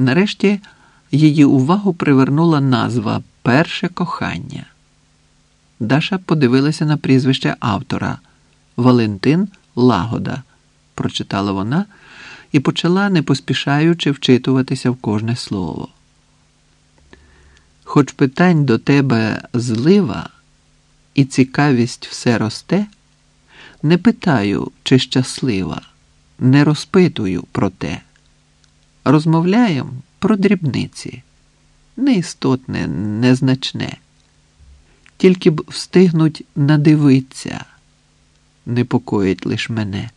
Нарешті її увагу привернула назва Перше кохання. Даша подивилася на прізвище автора Валентин Лагода, прочитала вона і почала, не поспішаючи, вчитуватися в кожне слово. Хоч питань до тебе злива, і цікавість все росте, не питаю, чи щаслива, не розпитую про те. Розмовляємо про дрібниці, неістотне, незначне. Тільки б встигнуть надивитися, непокоїть лиш мене.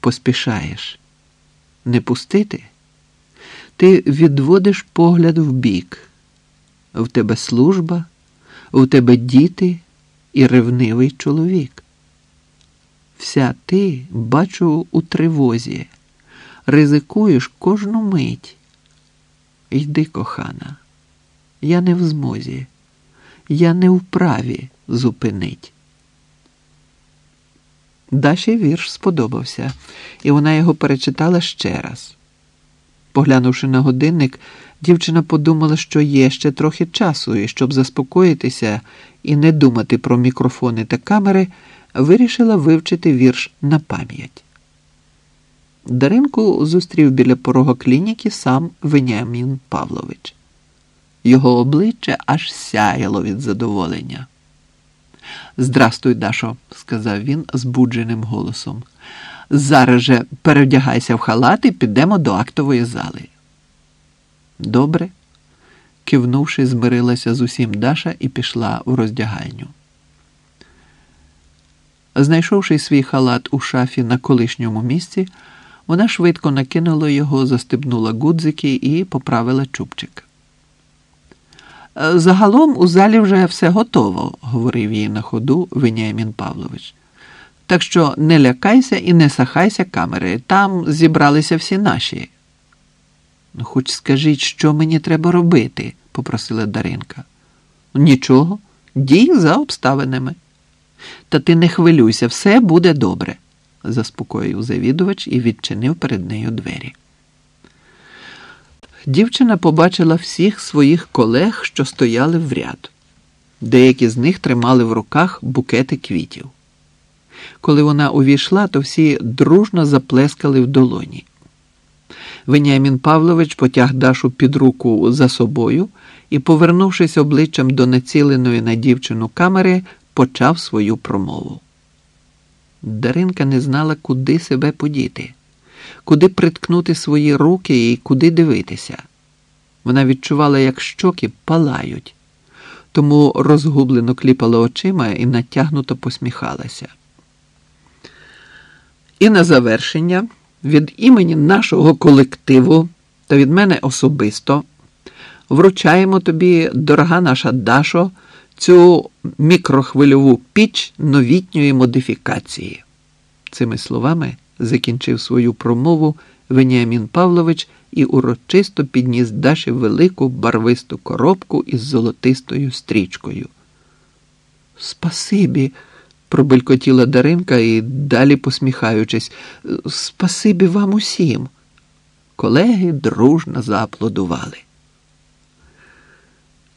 Поспішаєш не пустити, ти відводиш погляд в бік. В тебе служба, в тебе діти і ревнивий чоловік. Вся ти бачу у тривозі, ризикуєш кожну мить. Йди, кохана, я не в змозі, я не вправі зупинить. Даші вірш сподобався, і вона його перечитала ще раз. Поглянувши на годинник, дівчина подумала, що є ще трохи часу, і щоб заспокоїтися і не думати про мікрофони та камери, вирішила вивчити вірш на пам'ять. Даринку зустрів біля порога клініки сам Веніамін Павлович. Його обличчя аж сяяло від задоволення. Здрастуй, Дашо, сказав він збудженим голосом. Зараз же перевдягайся в халат і підемо до актової зали. Добре, кивнувши, змирилася з усім Даша і пішла у роздягальню. Знайшовши свій халат у шафі на колишньому місці, вона швидко накинула його, застебнула гудзики і поправила чубчик. Загалом у залі вже все готово, говорив їй на ходу Веніамін Павлович. Так що не лякайся і не сахайся камери. Там зібралися всі наші. Ну, хоч скажіть, що мені треба робити, попросила Даринка. Нічого, дій за обставинами. Та ти не хвилюйся, все буде добре, заспокоїв завідувач і відчинив перед нею двері. Дівчина побачила всіх своїх колег, що стояли в ряд. Деякі з них тримали в руках букети квітів. Коли вона увійшла, то всі дружно заплескали в долоні. Веніамін Павлович потяг Дашу під руку за собою і, повернувшись обличчям до націленої на дівчину камери, почав свою промову. Даринка не знала, куди себе подіти куди приткнути свої руки і куди дивитися. Вона відчувала, як щоки палають, тому розгублено кліпала очима і натягнуто посміхалася. І на завершення від імені нашого колективу та від мене особисто вручаємо тобі, дорога наша Дашо, цю мікрохвильову піч новітньої модифікації. Цими словами закінчив свою промову Веніамін Павлович і урочисто підніс Даші велику барвисту коробку із золотистою стрічкою. Спасибі, пробелькотіла Даринка і далі посміхаючись. Спасибі вам усім. Колеги дружно зааплодували.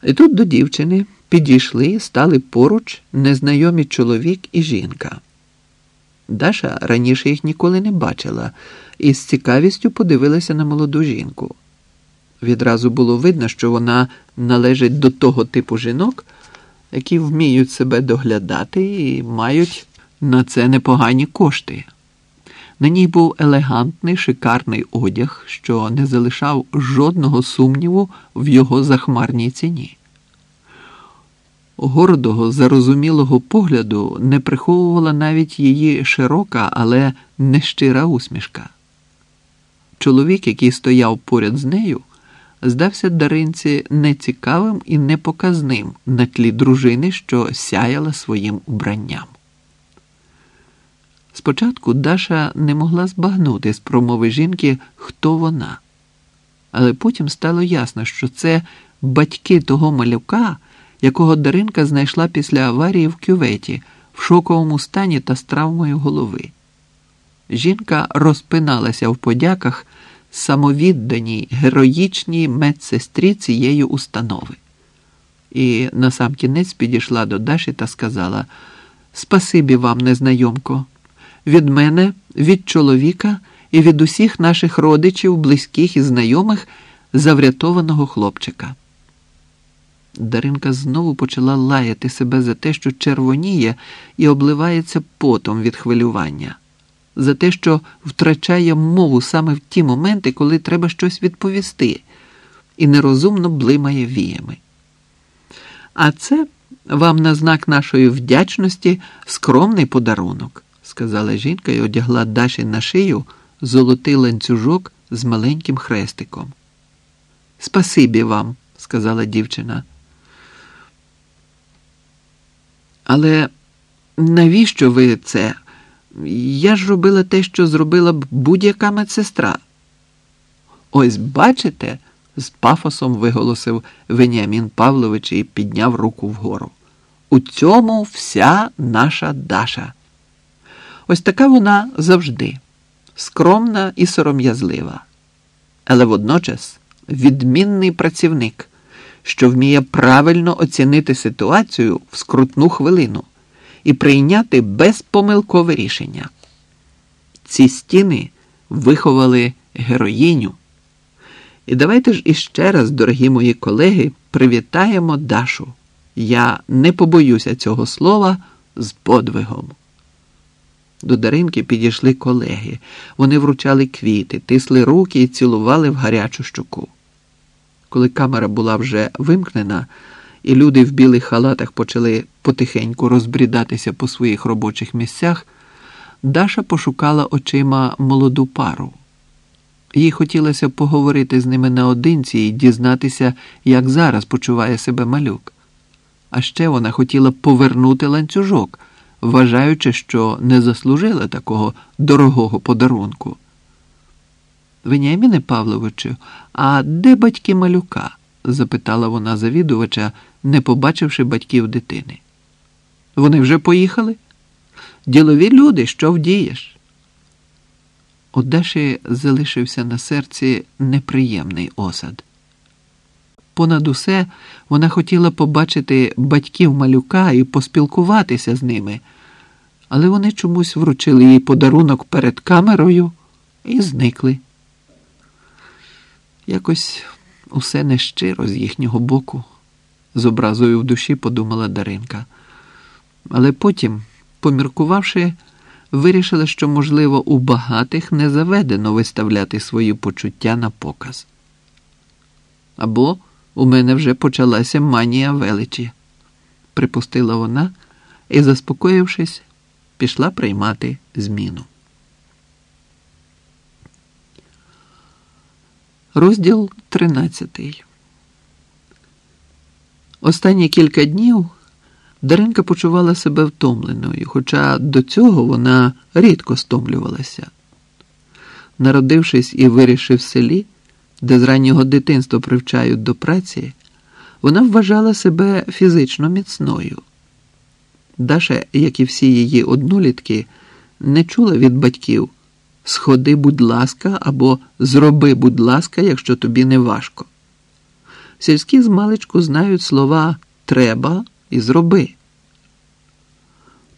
І тут до дівчини підійшли, стали поруч незнайомі чоловік і жінка. Даша раніше їх ніколи не бачила і з цікавістю подивилася на молоду жінку. Відразу було видно, що вона належить до того типу жінок, які вміють себе доглядати і мають на це непогані кошти. На ній був елегантний, шикарний одяг, що не залишав жодного сумніву в його захмарній ціні гордого, зарозумілого погляду не приховувала навіть її широка, але нещира усмішка. Чоловік, який стояв поряд з нею, здався даринці нецікавим і непоказним на тлі дружини, що сяяла своїм убранням. Спочатку Даша не могла збагнути з промови жінки, хто вона, але потім стало ясно, що це батьки того малюка якого Даринка знайшла після аварії в кюветі в шоковому стані та з травмою голови. Жінка розпиналася в подяках самовідданій, героїчній медсестрі цієї установи. І насамкінець підійшла до Даші та сказала: Спасибі вам, незнайомко, від мене, від чоловіка і від усіх наших родичів, близьких і знайомих за врятованого хлопчика. Даринка знову почала лаяти себе за те, що червоніє і обливається потом від хвилювання, за те, що втрачає мову саме в ті моменти, коли треба щось відповісти, і нерозумно блимає віями. А це вам на знак нашої вдячності скромний подарунок, сказала жінка і одягла Даші на шию золотий ланцюжок з маленьким хрестиком. Спасибі вам, сказала дівчина. Але навіщо ви це? Я ж робила те, що зробила б будь-яка медсестра. Ось бачите, з пафосом виголосив Веніамін Павлович і підняв руку вгору. У цьому вся наша Даша. Ось така вона завжди скромна і сором'язлива, але водночас відмінний працівник що вміє правильно оцінити ситуацію в скрутну хвилину і прийняти безпомилкове рішення. Ці стіни виховали героїню. І давайте ж іще раз, дорогі мої колеги, привітаємо Дашу. Я не побоюся цього слова з подвигом. До Даринки підійшли колеги. Вони вручали квіти, тисли руки і цілували в гарячу щуку. Коли камера була вже вимкнена, і люди в білих халатах почали потихеньку розбрідатися по своїх робочих місцях, Даша пошукала очима молоду пару. Їй хотілося поговорити з ними наодинці і дізнатися, як зараз почуває себе малюк. А ще вона хотіла повернути ланцюжок, вважаючи, що не заслужила такого дорогого подарунку. Веніаміне Павловичу, а де батьки малюка? запитала вона завідувача, не побачивши батьків дитини. Вони вже поїхали? Ділові люди, що вдієш? У Даші залишився на серці неприємний осад. Понад усе вона хотіла побачити батьків малюка і поспілкуватися з ними, але вони чомусь вручили їй подарунок перед камерою і зникли. Якось усе нещиро з їхнього боку, з образою в душі подумала Даринка. Але потім, поміркувавши, вирішила, що, можливо, у багатих не заведено виставляти свої почуття на показ. Або у мене вже почалася манія величі, припустила вона і, заспокоївшись, пішла приймати зміну. Розділ 13. Останні кілька днів Даринка почувала себе втомленою, хоча до цього вона рідко стомлювалася. Народившись і вирішив в селі, де з раннього дитинства привчають до праці, вона вважала себе фізично міцною. Даша, як і всі її однолітки, не чула від батьків. Сходи, будь ласка, або зроби, будь ласка, якщо тобі не важко. Сільські змалечку знають слова треба і зроби.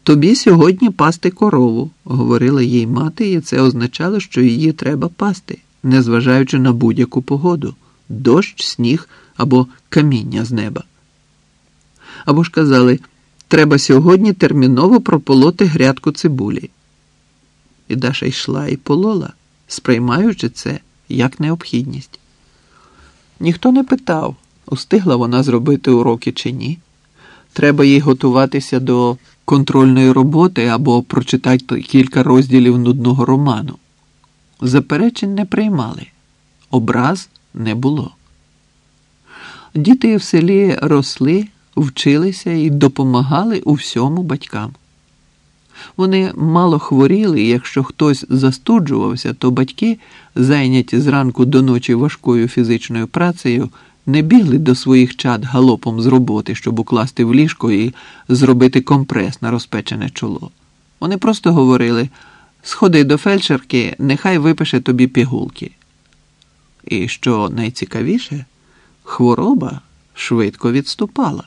Тобі сьогодні пасти корову, говорила їй мати, і це означало, що її треба пасти, незважаючи на будь-яку погоду дощ, сніг або каміння з неба. Або ж казали, треба сьогодні терміново прополоти грядку цибулі. І Даша йшла і полола, сприймаючи це як необхідність. Ніхто не питав, устигла вона зробити уроки чи ні. Треба їй готуватися до контрольної роботи або прочитати кілька розділів нудного роману. Заперечень не приймали, образ не було. Діти в селі росли, вчилися і допомагали у всьому батькам. Вони мало хворіли, і якщо хтось застуджувався, то батьки, зайняті зранку до ночі важкою фізичною працею, не бігли до своїх чад галопом з роботи, щоб укласти в ліжко і зробити компрес на розпечене чоло. Вони просто говорили: сходи до фельдшерки, нехай випише тобі пігулки. І що найцікавіше, хвороба швидко відступала.